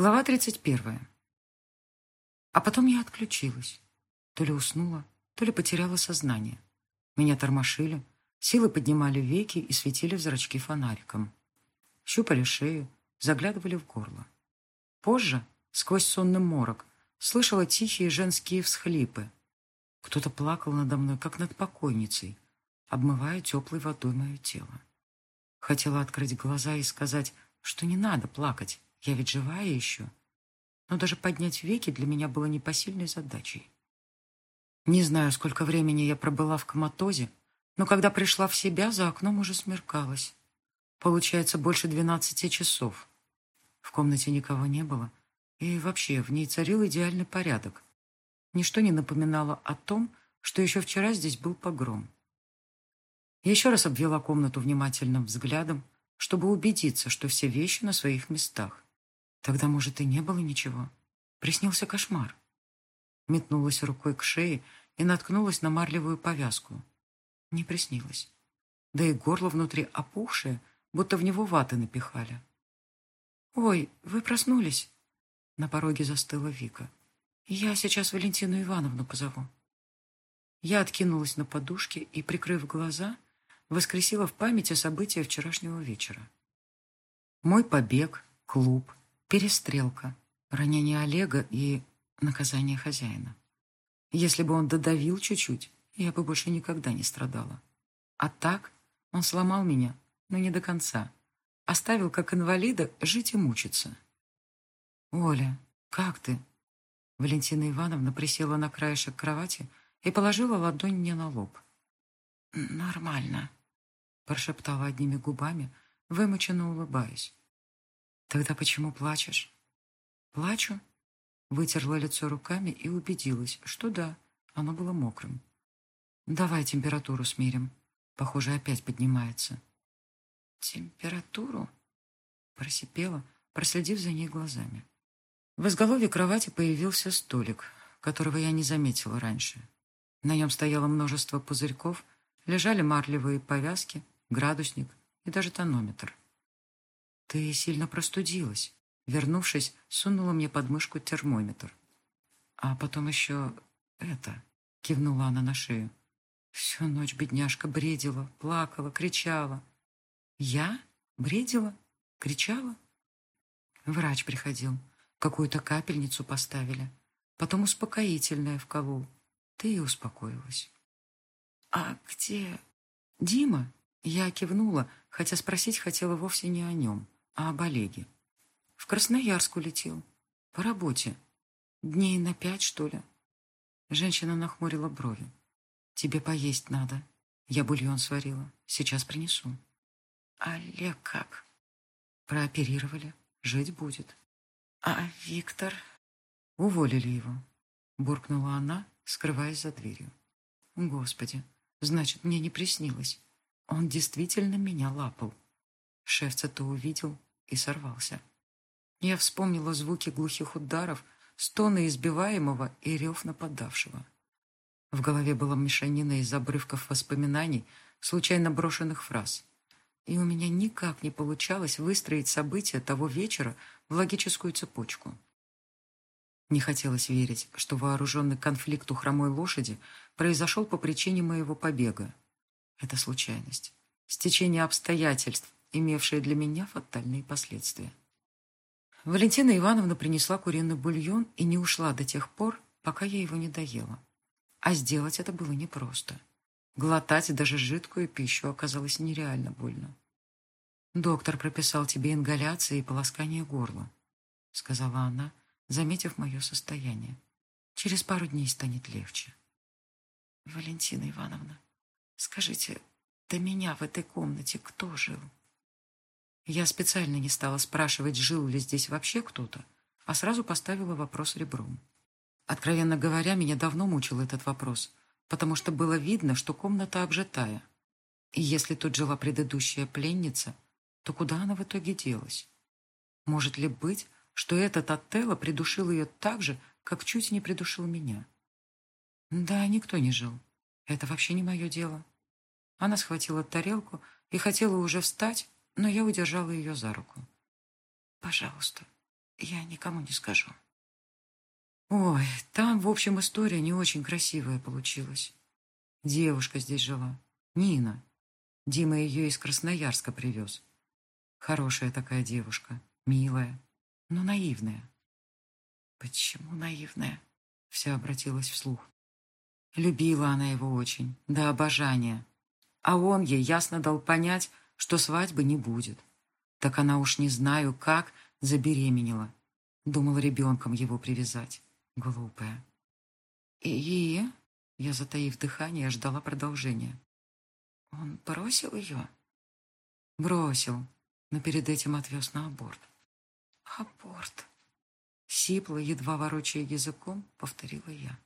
Глава 31. А потом я отключилась. То ли уснула, то ли потеряла сознание. Меня тормошили, силы поднимали веки и светили в зрачки фонариком. Щупали шею, заглядывали в горло. Позже, сквозь сонный морок, слышала тихие женские всхлипы. Кто-то плакал надо мной, как над покойницей, обмывая теплой водой мое тело. Хотела открыть глаза и сказать, что не надо плакать, я ведь живая еще. Но даже поднять веки для меня было непосильной задачей. Не знаю, сколько времени я пробыла в коматозе, но когда пришла в себя, за окном уже смеркалось. Получается, больше двенадцати часов. В комнате никого не было, и вообще в ней царил идеальный порядок. Ничто не напоминало о том, что еще вчера здесь был погром. Я еще раз обвела комнату внимательным взглядом, чтобы убедиться, что все вещи на своих местах. Тогда, может, и не было ничего. Приснился кошмар. Метнулась рукой к шее и наткнулась на марлевую повязку. Не приснилось. Да и горло внутри опухшее, будто в него ваты напихали. «Ой, вы проснулись?» На пороге застыла Вика. «Я сейчас Валентину Ивановну позову». Я откинулась на подушке и, прикрыв глаза, воскресила в памяти события вчерашнего вечера. Мой побег, клуб, Перестрелка, ранение Олега и наказание хозяина. Если бы он додавил чуть-чуть, я бы больше никогда не страдала. А так он сломал меня, но не до конца. Оставил как инвалида жить и мучиться. «Оля, как ты?» Валентина Ивановна присела на краешек кровати и положила ладонь мне на лоб. «Нормально», — прошептала одними губами, вымученно улыбаясь. Тогда почему плачешь? Плачу. Вытерла лицо руками и убедилась, что да, оно было мокрым. Давай температуру смерим. Похоже, опять поднимается. Температуру? Просипела, проследив за ней глазами. В изголовье кровати появился столик, которого я не заметила раньше. На нем стояло множество пузырьков, лежали марлевые повязки, градусник и даже тонометр. «Ты сильно простудилась». Вернувшись, сунула мне под мышку термометр. «А потом еще это...» — кивнула она на шею. Всю ночь бедняжка бредила, плакала, кричала. «Я? Бредила? Кричала?» Врач приходил. Какую-то капельницу поставили. Потом успокоительное вколол. Ты и успокоилась. «А где...» «Дима?» Я кивнула, хотя спросить хотела вовсе не о нем а об Олеге. В Красноярск улетел. По работе. Дней на пять, что ли. Женщина нахмурила брови. Тебе поесть надо. Я бульон сварила. Сейчас принесу. Олег как? Прооперировали. Жить будет. А Виктор? Уволили его. Буркнула она, скрываясь за дверью. Господи, значит, мне не приснилось. Он действительно меня лапал. Шефца-то увидел и сорвался. Я вспомнила звуки глухих ударов, стоны избиваемого и рев нападавшего. В голове была мешанина из обрывков воспоминаний, случайно брошенных фраз. И у меня никак не получалось выстроить события того вечера в логическую цепочку. Не хотелось верить, что вооруженный конфликт у хромой лошади произошел по причине моего побега. Это случайность, стечение обстоятельств, имевшее для меня фатальные последствия. Валентина Ивановна принесла куриный бульон и не ушла до тех пор, пока я его не доела. А сделать это было непросто. Глотать даже жидкую пищу оказалось нереально больно. «Доктор прописал тебе ингаляции и полоскание горла», — сказала она, заметив мое состояние. «Через пару дней станет легче». «Валентина Ивановна, скажите, до меня в этой комнате кто жил?» Я специально не стала спрашивать, жил ли здесь вообще кто-то, а сразу поставила вопрос ребром. Откровенно говоря, меня давно мучил этот вопрос, потому что было видно, что комната обжитая. И если тут жила предыдущая пленница, то куда она в итоге делась? Может ли быть, что этот Отелло придушил ее так же, как чуть не придушил меня? Да, никто не жил. Это вообще не мое дело. Она схватила тарелку и хотела уже встать, но я удержала ее за руку. «Пожалуйста, Я никому не скажу. Ой, там, в общем, история не очень красивая получилась. Девушка здесь жила. Нина. Дима ее из Красноярска привез. Хорошая такая девушка. Милая, но наивная. Почему наивная? Вся обратилась вслух. Любила она его очень, до обожания. А он ей ясно дал понять, что свадьбы не будет. Так она уж не знаю как забеременела. Думала ребенком его привязать. Глупая. И я, затаив дыхание, ждала продолжения. Он бросил ее? Бросил, но перед этим отвез на аборт. Аборт. Сипло, едва ворочая языком, повторила я.